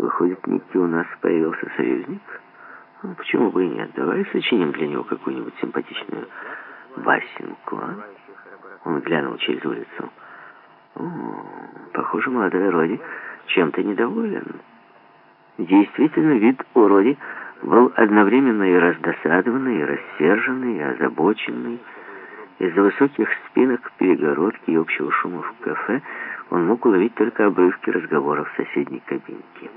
Выходит, Ники у нас появился союзник? Ну, почему бы и нет? Давай сочиним для него какую-нибудь симпатичную басенку, а? Он глянул через улицу. О, похоже, молодой Роди чем-то недоволен. Действительно, вид у Роди был одновременно и раздосадованный, и рассерженный, и озабоченный. Из-за высоких спинок, перегородки и общего шума в кафе он мог уловить только обрывки разговоров в соседней кабинке.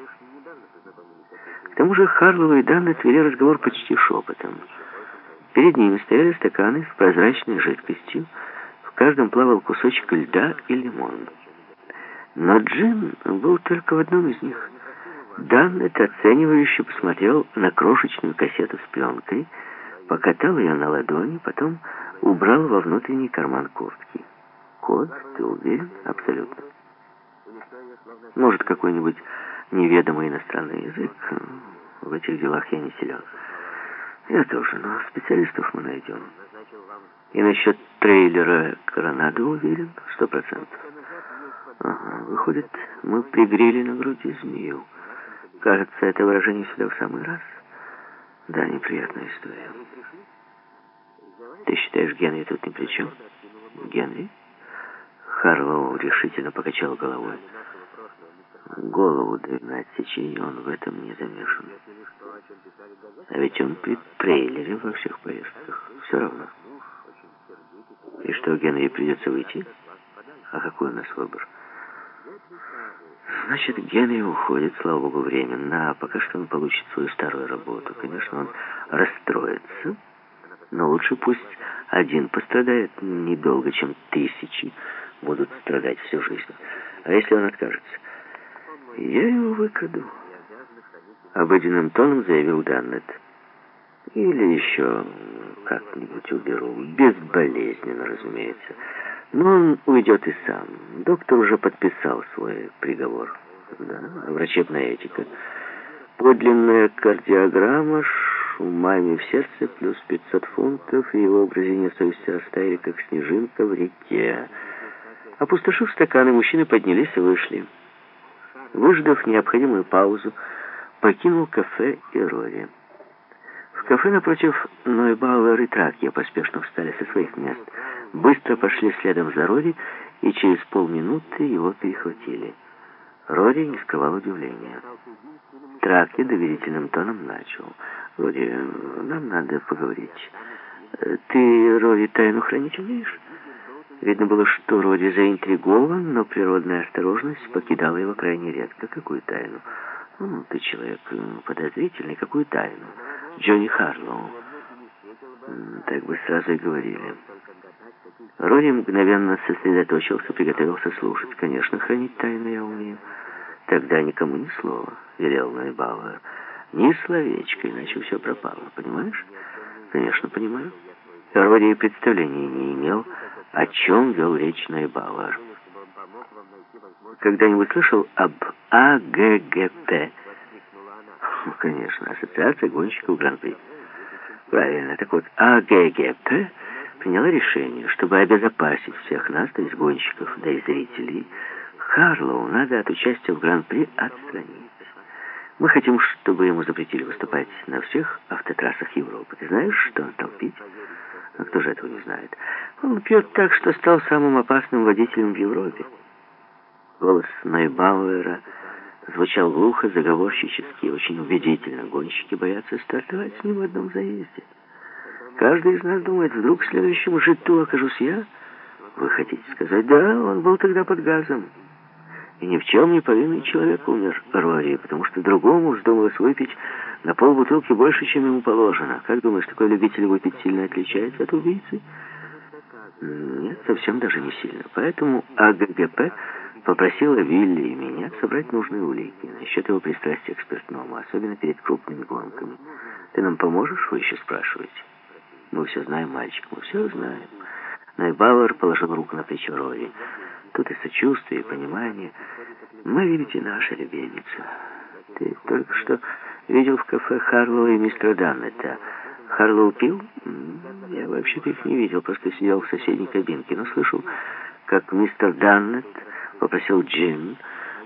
К тому же Харлова и Дан отвели разговор почти шепотом. Перед ними стояли стаканы с прозрачной жидкостью, в каждом плавал кусочек льда и лимон. Но Джин был только в одном из них. Даннет оценивающе посмотрел на крошечную кассету с пленкой, покатал ее на ладони, потом убрал во внутренний карман куртки. «Код, ты уверен?» «Абсолютно». «Может, какой-нибудь неведомый иностранный язык? В этих делах я не силен». «Я тоже, но специалистов мы найдем». «И насчет трейлера Коронадо уверен? Сто процентов». «Ага, выходит, мы пригрели на груди змею». Кажется, это выражение сюда в самый раз. Да, неприятная история. Ты считаешь, Генри тут ни при чем? Генри? Харлоу решительно покачал головой. Голову даю отсечение, он в этом не замешан. А ведь он при трейлере во всех поездках. Все равно. И что, Генри придется выйти? А какой у нас выбор? Значит, Генри уходит, слава богу, временно, а пока что он получит свою старую работу. Конечно, он расстроится, но лучше пусть один пострадает недолго, чем тысячи будут страдать всю жизнь. А если он откажется? Я его выкраду. Обыденным тоном заявил Даннет. Или еще как-нибудь уберу. Безболезненно, разумеется. Но он уйдет и сам. Доктор уже подписал свой приговор. Да, врачебная этика. Подлинная кардиограмма, шумами в сердце, плюс 500 фунтов, и его образение совести растаяли, как снежинка в реке. Опустошив стаканы, мужчины поднялись и вышли. Выждав необходимую паузу, покинул кафе и Рори. В кафе напротив Нойбауэр и Тракья поспешно встали со своих мест. Быстро пошли следом за Рори, и через полминуты его перехватили. Рори не скрывал удивления. Тракья доверительным тоном начал. «Рори, нам надо поговорить. Ты, Рори, тайну хранить умеешь?» Видно было, что Роди заинтригован, но природная осторожность покидала его крайне редко. Какую тайну? Ну, ты человек подозрительный. Какую тайну? Джонни Харлоу. Так бы сразу и говорили. Роди мгновенно сосредоточился, приготовился слушать. Конечно, хранить тайну я умею. Тогда никому ни слова, велел Найбауэр. Ни словечко, иначе все пропало. Понимаешь? Конечно, понимаю. Роди и представления не имел, о чем вел речь Найбауэр. Когда-нибудь слышал об АГГП? Ну, конечно, Ассоциация гонщиков Гран-при. Правильно. Так вот, АГГП приняла решение, чтобы обезопасить всех нас, то есть гонщиков, да и зрителей, Харлоу надо от участия в Гран-при отстранить. Мы хотим, чтобы ему запретили выступать на всех автотрассах Европы. Ты знаешь, что он стал пить? А кто же этого не знает? Он пьет так, что стал самым опасным водителем в Европе. Голос Найбауэра звучал глухо, заговорщически очень убедительно. Гонщики боятся стартовать с ним в одном заезде. Каждый из нас думает, вдруг в следующем житу окажусь я. Вы хотите сказать, да, он был тогда под газом. И ни в чем не повинный человек умер, Рори, потому что другому вздумалось выпить на полбутылки больше, чем ему положено. Как думаешь, такой любитель выпить сильно отличается от убийцы? Нет, совсем даже не сильно. Поэтому АГГП попросила Вилли и меня собрать нужные улики насчет его пристрастия к спиртному, особенно перед крупными гонками. Ты нам поможешь, вы еще спрашиваете? Мы все знаем, мальчик, мы все знаем. Найбауэр положил руку на плечо Рори. Тут и сочувствие, и понимание. Мы, видите, наша любимица. Ты только что видел в кафе Харлоу и мистера Даннета. Харлоу пил? Я вообще-то их не видел, просто сидел в соседней кабинке, но слышал, как мистер Даннет попросил джин,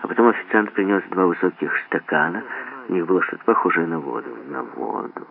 А потом официант принес два высоких стакана. В них было что-то похожее на воду. На воду.